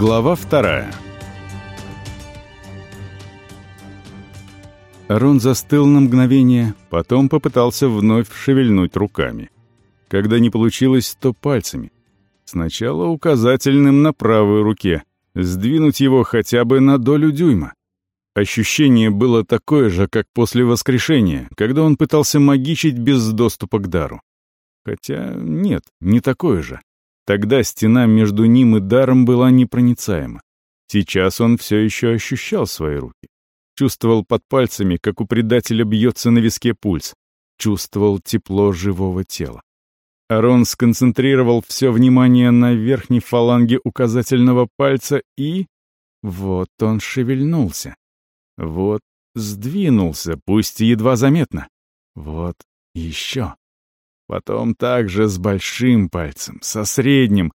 Глава вторая. Рон застыл на мгновение, потом попытался вновь шевельнуть руками. Когда не получилось, то пальцами. Сначала указательным на правой руке, сдвинуть его хотя бы на долю дюйма. Ощущение было такое же, как после воскрешения, когда он пытался магичить без доступа к дару. Хотя нет, не такое же. Тогда стена между ним и даром была непроницаема. Сейчас он все еще ощущал свои руки. Чувствовал под пальцами, как у предателя бьется на виске пульс. Чувствовал тепло живого тела. Арон сконцентрировал все внимание на верхней фаланге указательного пальца и... Вот он шевельнулся. Вот сдвинулся, пусть и едва заметно. Вот еще. Потом также с большим пальцем, со средним.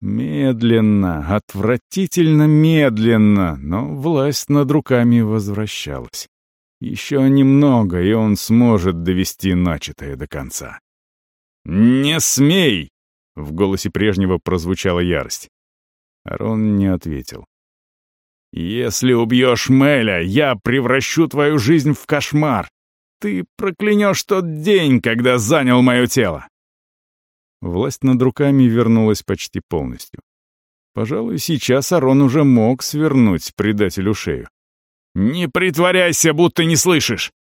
Медленно, отвратительно медленно, но власть над руками возвращалась. Еще немного, и он сможет довести начатое до конца. «Не смей!» — в голосе прежнего прозвучала ярость. Арон не ответил. «Если убьешь Мэля, я превращу твою жизнь в кошмар. Ты проклянешь тот день, когда занял мое тело!» Власть над руками вернулась почти полностью. Пожалуй, сейчас Арон уже мог свернуть предателю шею. «Не притворяйся, будто не слышишь!»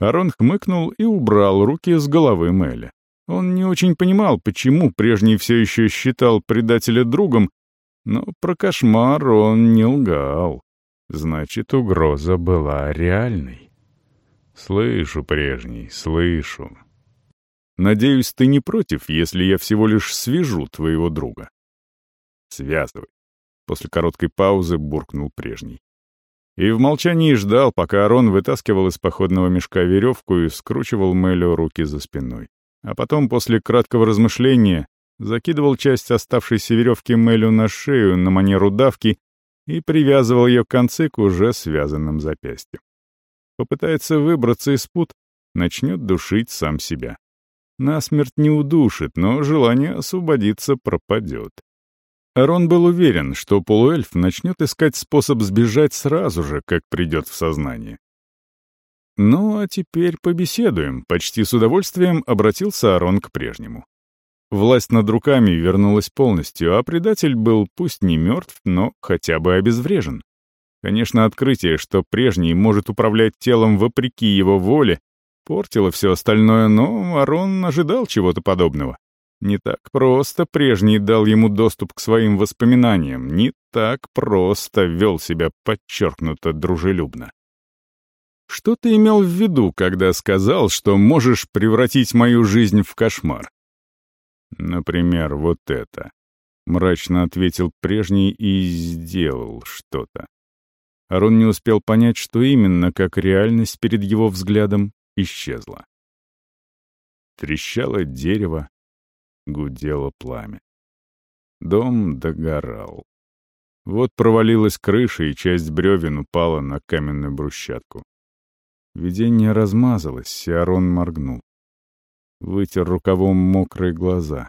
Арон хмыкнул и убрал руки с головы Мэля. Он не очень понимал, почему прежний все еще считал предателя другом, но про кошмар он не лгал. Значит, угроза была реальной. «Слышу, прежний, слышу. Надеюсь, ты не против, если я всего лишь свяжу твоего друга?» «Связывай», — после короткой паузы буркнул прежний. И в молчании ждал, пока Арон вытаскивал из походного мешка веревку и скручивал Мэлю руки за спиной. А потом, после краткого размышления, закидывал часть оставшейся веревки Мэлю на шею на манеру давки и привязывал ее концы к уже связанным запястьям попытается выбраться из пут, начнет душить сам себя. Насмерть не удушит, но желание освободиться пропадет. Арон был уверен, что полуэльф начнет искать способ сбежать сразу же, как придет в сознание. Ну, а теперь побеседуем. Почти с удовольствием обратился Арон к прежнему. Власть над руками вернулась полностью, а предатель был пусть не мертв, но хотя бы обезврежен. Конечно, открытие, что прежний может управлять телом вопреки его воле, портило все остальное, но Арон ожидал чего-то подобного. Не так просто прежний дал ему доступ к своим воспоминаниям, не так просто вел себя подчеркнуто дружелюбно. Что ты имел в виду, когда сказал, что можешь превратить мою жизнь в кошмар? Например, вот это. Мрачно ответил прежний и сделал что-то. Арон не успел понять, что именно, как реальность перед его взглядом исчезла. Трещало дерево, гудело пламя. Дом догорал. Вот провалилась крыша, и часть бревен упала на каменную брусчатку. Видение размазалось, и Арон моргнул. Вытер рукавом мокрые глаза.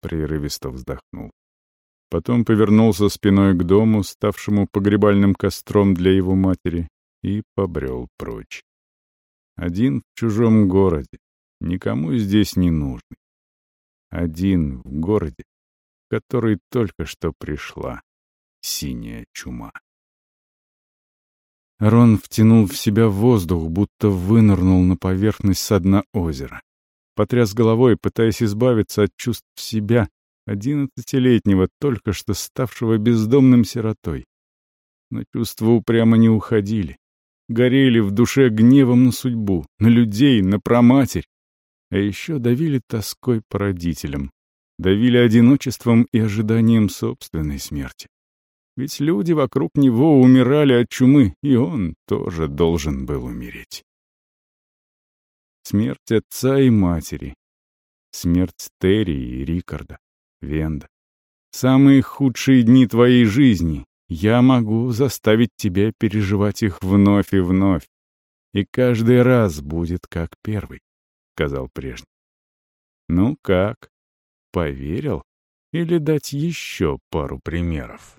Прерывисто вздохнул. Потом повернулся спиной к дому, ставшему погребальным костром для его матери, и побрел прочь. Один в чужом городе, никому здесь не нужный. Один в городе, в который только что пришла синяя чума. Рон втянул в себя воздух, будто вынырнул на поверхность со дна озера. Потряс головой, пытаясь избавиться от чувств себя, одиннадцатилетнего, только что ставшего бездомным сиротой. Но чувства упрямо не уходили. Горели в душе гневом на судьбу, на людей, на проматерь. А еще давили тоской по родителям. Давили одиночеством и ожиданием собственной смерти. Ведь люди вокруг него умирали от чумы, и он тоже должен был умереть. Смерть отца и матери. Смерть Терри и Рикарда. Венда. Самые худшие дни твоей жизни. Я могу заставить тебя переживать их вновь и вновь. И каждый раз будет как первый, — сказал прежний. Ну как? Поверил? Или дать еще пару примеров?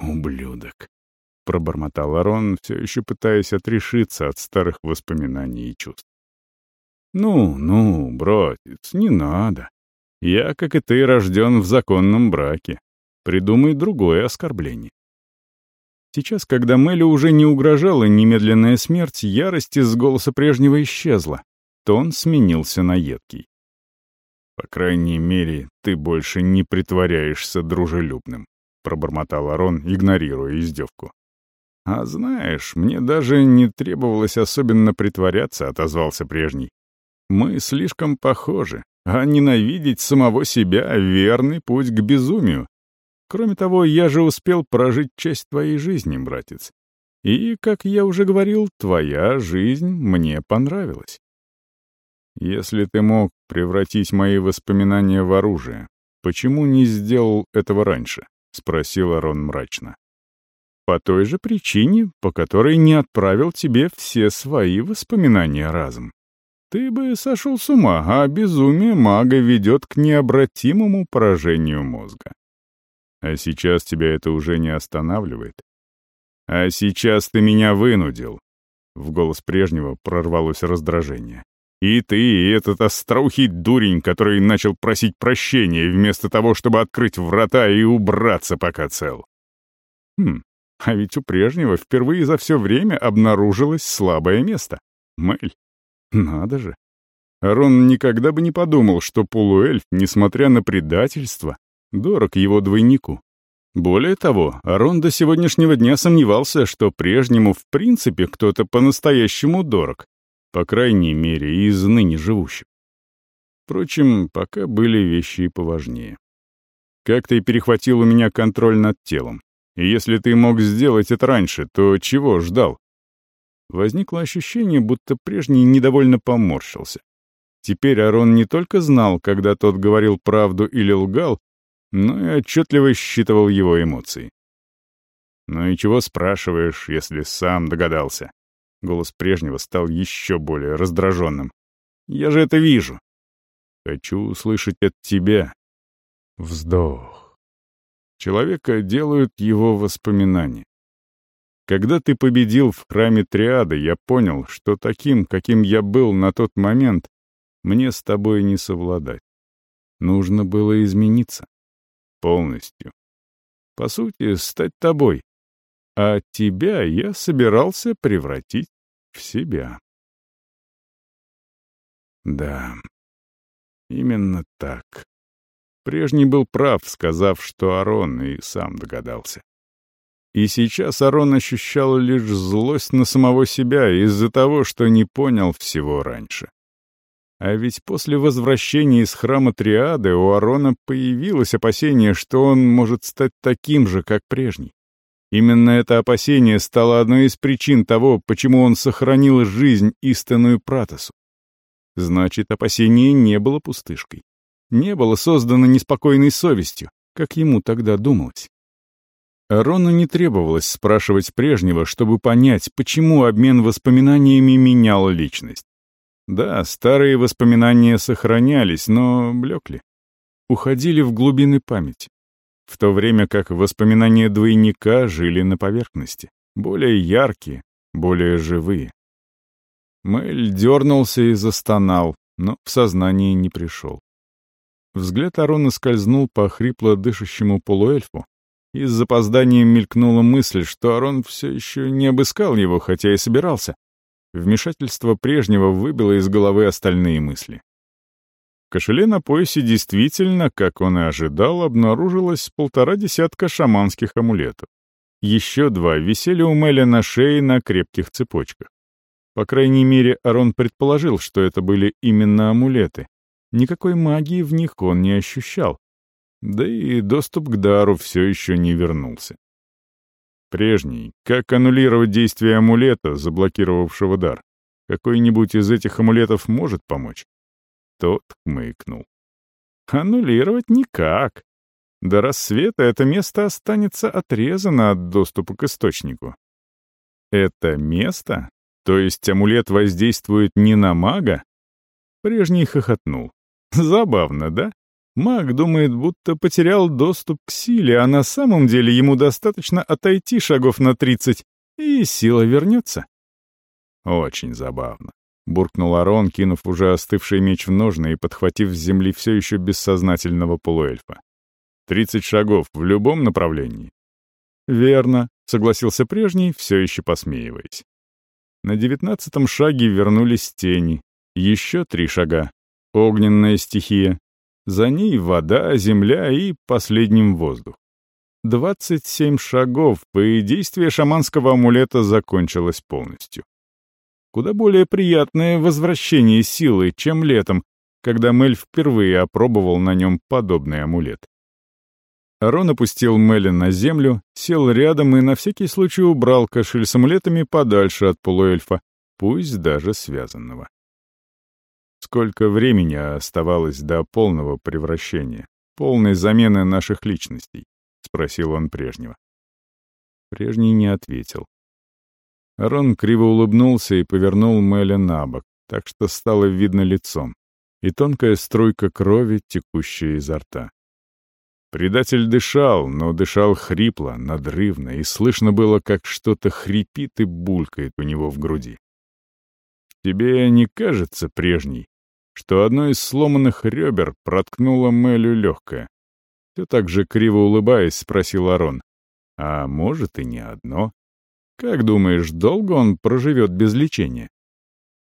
«Ублюдок», — пробормотал Арон, все еще пытаясь отрешиться от старых воспоминаний и чувств. «Ну, ну, братец, не надо. Я, как и ты, рожден в законном браке. Придумай другое оскорбление». Сейчас, когда Мэлли уже не угрожала немедленная смерть, ярость из голоса прежнего исчезла. Тон сменился на едкий. «По крайней мере, ты больше не притворяешься дружелюбным», — пробормотал Арон, игнорируя издевку. «А знаешь, мне даже не требовалось особенно притворяться», — отозвался прежний. Мы слишком похожи, а ненавидеть самого себя — верный путь к безумию. Кроме того, я же успел прожить часть твоей жизни, братец. И, как я уже говорил, твоя жизнь мне понравилась. Если ты мог превратить мои воспоминания в оружие, почему не сделал этого раньше? — спросил Арон мрачно. По той же причине, по которой не отправил тебе все свои воспоминания разом. Ты бы сошел с ума, а безумие мага ведет к необратимому поражению мозга. А сейчас тебя это уже не останавливает. А сейчас ты меня вынудил. В голос прежнего прорвалось раздражение. И ты, и этот остроухий дурень, который начал просить прощения вместо того, чтобы открыть врата и убраться, пока цел. Хм, а ведь у прежнего впервые за все время обнаружилось слабое место. Мэль. Надо же. Рон никогда бы не подумал, что полуэльф, несмотря на предательство, дорог его двойнику. Более того, Арон до сегодняшнего дня сомневался, что прежнему в принципе кто-то по-настоящему дорог, по крайней мере, из ныне живущих. Впрочем, пока были вещи и поважнее. Как ты перехватил у меня контроль над телом. И если ты мог сделать это раньше, то чего ждал? Возникло ощущение, будто прежний недовольно поморщился. Теперь Арон не только знал, когда тот говорил правду или лгал, но и отчетливо считывал его эмоции. «Ну и чего спрашиваешь, если сам догадался?» Голос прежнего стал еще более раздраженным. «Я же это вижу!» «Хочу услышать от тебя». Вздох. Человека делают его воспоминания. Когда ты победил в храме Триады, я понял, что таким, каким я был на тот момент, мне с тобой не совладать. Нужно было измениться. Полностью. По сути, стать тобой. А тебя я собирался превратить в себя. Да, именно так. Прежний был прав, сказав, что Арон и сам догадался. И сейчас Арон ощущал лишь злость на самого себя из-за того, что не понял всего раньше. А ведь после возвращения из храма Триады у Арона появилось опасение, что он может стать таким же, как прежний. Именно это опасение стало одной из причин того, почему он сохранил жизнь истинную Пратосу. Значит, опасение не было пустышкой. Не было создано неспокойной совестью, как ему тогда думалось. Рону не требовалось спрашивать прежнего, чтобы понять, почему обмен воспоминаниями менял личность. Да, старые воспоминания сохранялись, но блекли. Уходили в глубины памяти. В то время как воспоминания двойника жили на поверхности, более яркие, более живые. Мэль дернулся и застонал, но в сознание не пришел. Взгляд Арона скользнул по хрипло дышащему полуэльфу, и с запозданием мелькнула мысль, что Арон все еще не обыскал его, хотя и собирался. Вмешательство прежнего выбило из головы остальные мысли. В кошеле на поясе действительно, как он и ожидал, обнаружилось полтора десятка шаманских амулетов. Еще два висели у Мэля на шее на крепких цепочках. По крайней мере, Арон предположил, что это были именно амулеты. Никакой магии в них он не ощущал, да и доступ к дару все еще не вернулся. Прежний, как аннулировать действие амулета, заблокировавшего дар? Какой-нибудь из этих амулетов может помочь? Тот хмыкнул. Аннулировать никак. До рассвета это место останется отрезано от доступа к источнику. Это место? То есть амулет воздействует не на мага? Прежний хохотнул. Забавно, да? Маг думает, будто потерял доступ к силе, а на самом деле ему достаточно отойти шагов на тридцать, и сила вернется. Очень забавно. Буркнул Арон, кинув уже остывший меч в ножны и подхватив с земли все еще бессознательного полуэльфа. «Тридцать шагов в любом направлении?» «Верно», — согласился прежний, все еще посмеиваясь. На девятнадцатом шаге вернулись тени. Еще три шага. Огненная стихия. За ней вода, земля и последним воздух. Двадцать семь шагов, и действие шаманского амулета закончилось полностью. Куда более приятное возвращение силы, чем летом, когда Мель впервые опробовал на нем подобный амулет. Арон опустил Меля на землю, сел рядом и на всякий случай убрал кошель с амулетами подальше от полуэльфа, пусть даже связанного. Сколько времени оставалось до полного превращения, полной замены наших личностей? — спросил он прежнего. Прежний не ответил. Арон криво улыбнулся и повернул Мэля на бок, так что стало видно лицом, и тонкая струйка крови, текущая изо рта. Предатель дышал, но дышал хрипло, надрывно, и слышно было, как что-то хрипит и булькает у него в груди. «Тебе не кажется, прежний, что одно из сломанных ребер проткнуло Мэлю легкое?» Все так же криво улыбаясь, спросил Арон. «А может, и не одно. Как думаешь, долго он проживет без лечения?»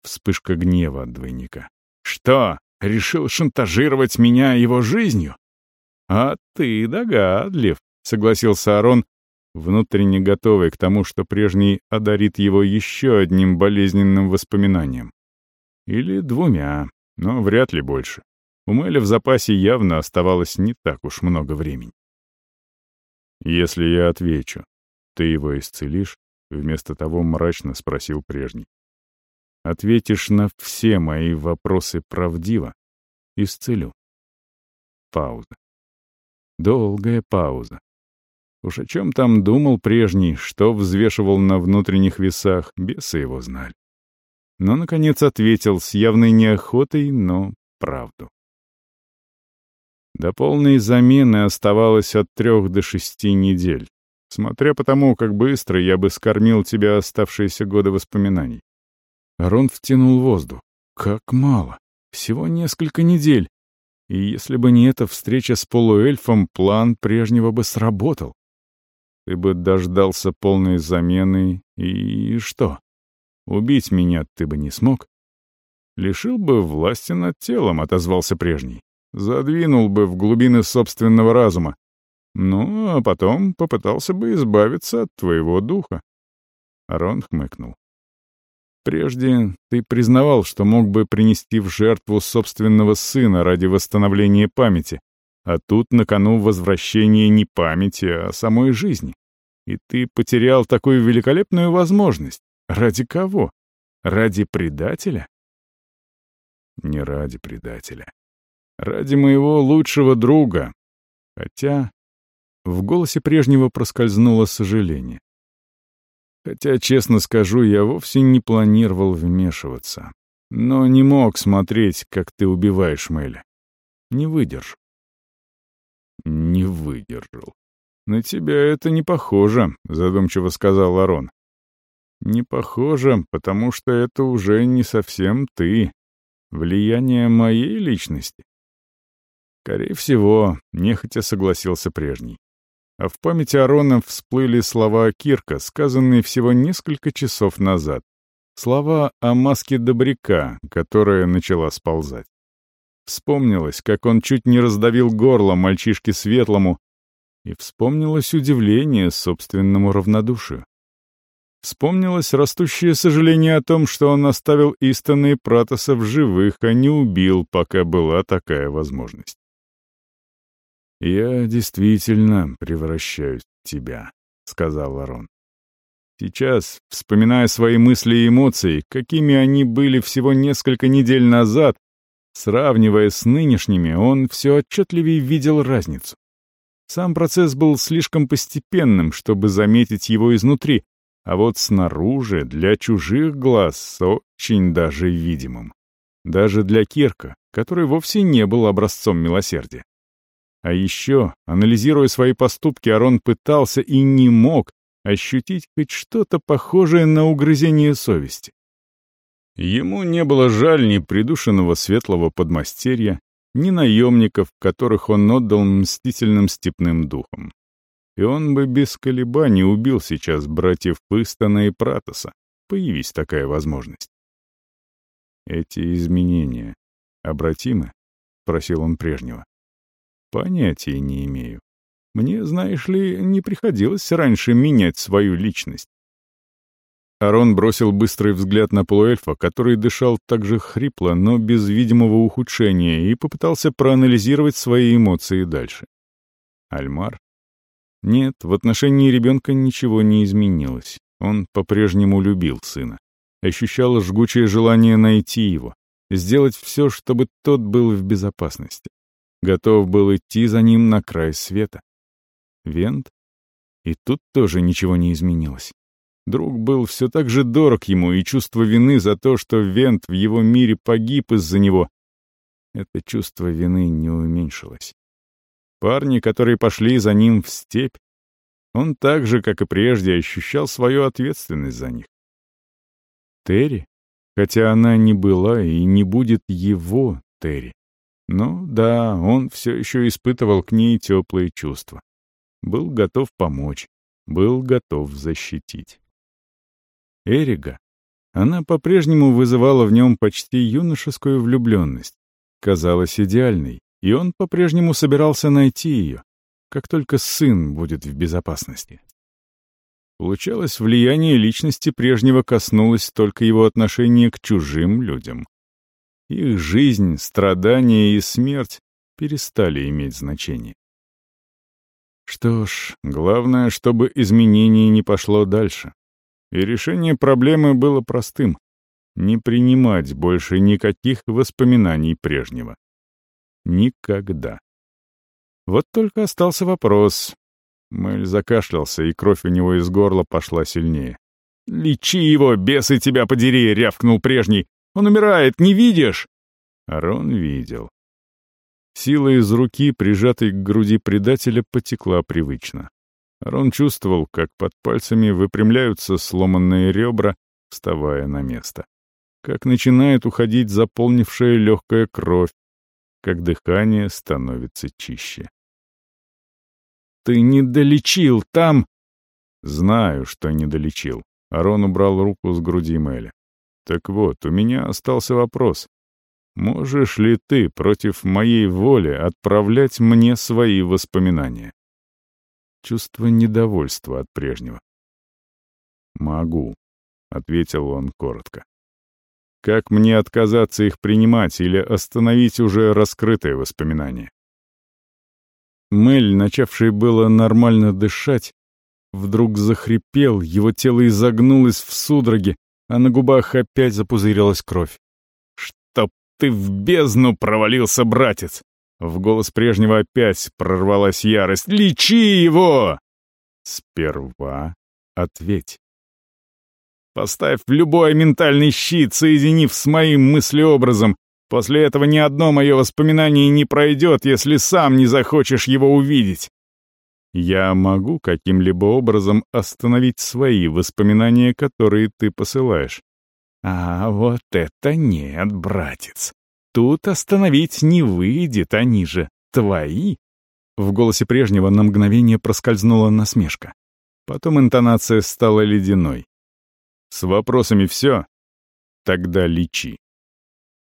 Вспышка гнева от двойника. «Что, решил шантажировать меня его жизнью?» «А ты догадлив», — согласился Арон, внутренне готовый к тому, что прежний одарит его еще одним болезненным воспоминанием. Или двумя, но вряд ли больше. У Мэля в запасе явно оставалось не так уж много времени. «Если я отвечу, ты его исцелишь?» — вместо того мрачно спросил прежний. «Ответишь на все мои вопросы правдиво? Исцелю». Пауза. Долгая пауза. Уж о чем там думал прежний, что взвешивал на внутренних весах, бесы его знали. Но, наконец, ответил с явной неохотой, но правду. До полной замены оставалось от трех до шести недель, смотря по тому, как быстро я бы скормил тебя оставшиеся годы воспоминаний. Арон втянул воздух. Как мало. Всего несколько недель. И если бы не эта встреча с полуэльфом, план прежнего бы сработал. Ты бы дождался полной замены, и что? Убить меня ты бы не смог? Лишил бы власти над телом, отозвался прежний. Задвинул бы в глубины собственного разума. Ну, а потом попытался бы избавиться от твоего духа. Арон хмыкнул. Прежде ты признавал, что мог бы принести в жертву собственного сына ради восстановления памяти, а тут на кону возвращение не памяти, а самой жизни. И ты потерял такую великолепную возможность. Ради кого? Ради предателя? Не ради предателя. Ради моего лучшего друга. Хотя в голосе прежнего проскользнуло сожаление. Хотя, честно скажу, я вовсе не планировал вмешиваться. Но не мог смотреть, как ты убиваешь Мэля. Не выдержу. Не выдержал. На тебя это не похоже, задумчиво сказал Ларон. Не похоже, потому что это уже не совсем ты. Влияние моей личности. Скорее всего, нехотя согласился прежний а в памяти Арона всплыли слова Кирка, сказанные всего несколько часов назад. Слова о маске добряка, которая начала сползать. Вспомнилось, как он чуть не раздавил горло мальчишке Светлому, и вспомнилось удивление собственному равнодушию. Вспомнилось растущее сожаление о том, что он оставил Истона и Пратоса в живых, а не убил, пока была такая возможность. «Я действительно превращаюсь в тебя», — сказал Арон. Сейчас, вспоминая свои мысли и эмоции, какими они были всего несколько недель назад, сравнивая с нынешними, он все отчетливее видел разницу. Сам процесс был слишком постепенным, чтобы заметить его изнутри, а вот снаружи, для чужих глаз, очень даже видимым. Даже для Кирка, который вовсе не был образцом милосердия. А еще, анализируя свои поступки, Арон пытался и не мог ощутить хоть что-то похожее на угрызение совести. Ему не было жаль ни придушенного светлого подмастерья, ни наемников, которых он отдал мстительным степным духом. И он бы без колебаний убил сейчас братьев Пыстона и Пратоса, появись такая возможность. «Эти изменения обратимы?» — просил он прежнего. «Понятия не имею. Мне, знаешь ли, не приходилось раньше менять свою личность. Арон бросил быстрый взгляд на полуэльфа, который дышал так же хрипло, но без видимого ухудшения, и попытался проанализировать свои эмоции дальше. Альмар? Нет, в отношении ребенка ничего не изменилось. Он по-прежнему любил сына. Ощущал жгучее желание найти его, сделать все, чтобы тот был в безопасности. Готов был идти за ним на край света. Вент? И тут тоже ничего не изменилось. Друг был все так же дорог ему, и чувство вины за то, что Вент в его мире погиб из-за него, это чувство вины не уменьшилось. Парни, которые пошли за ним в степь, он так же, как и прежде, ощущал свою ответственность за них. Терри, хотя она не была и не будет его Терри. Но да, он все еще испытывал к ней теплые чувства. Был готов помочь, был готов защитить. Эрига. Она по-прежнему вызывала в нем почти юношескую влюбленность. Казалась идеальной, и он по-прежнему собирался найти ее, как только сын будет в безопасности. Получалось, влияние личности прежнего коснулось только его отношения к чужим людям. Их жизнь, страдания и смерть перестали иметь значение. Что ж, главное, чтобы изменение не пошло дальше. И решение проблемы было простым — не принимать больше никаких воспоминаний прежнего. Никогда. Вот только остался вопрос. Мэль закашлялся, и кровь у него из горла пошла сильнее. «Лечи его, бесы тебя подери!» — рявкнул прежний. «Он умирает, не видишь?» Арон видел. Сила из руки, прижатой к груди предателя, потекла привычно. Рон чувствовал, как под пальцами выпрямляются сломанные ребра, вставая на место. Как начинает уходить заполнившая легкая кровь, как дыхание становится чище. «Ты не долечил там!» «Знаю, что не долечил». Арон убрал руку с груди Мэля. «Так вот, у меня остался вопрос. Можешь ли ты против моей воли отправлять мне свои воспоминания?» Чувство недовольства от прежнего. «Могу», — ответил он коротко. «Как мне отказаться их принимать или остановить уже раскрытые воспоминания?» Мэль, начавший было нормально дышать, вдруг захрипел, его тело изогнулось в судороге, а на губах опять запузырилась кровь. «Чтоб ты в бездну провалился, братец! В голос прежнего опять прорвалась ярость. «Лечи его!» «Сперва ответь». «Поставь любой ментальный щит, соединив с моим мыслеобразом. После этого ни одно мое воспоминание не пройдет, если сам не захочешь его увидеть». «Я могу каким-либо образом остановить свои воспоминания, которые ты посылаешь». «А вот это нет, братец. Тут остановить не выйдет, они же твои. В голосе прежнего на мгновение проскользнула насмешка. Потом интонация стала ледяной. С вопросами все? Тогда лечи.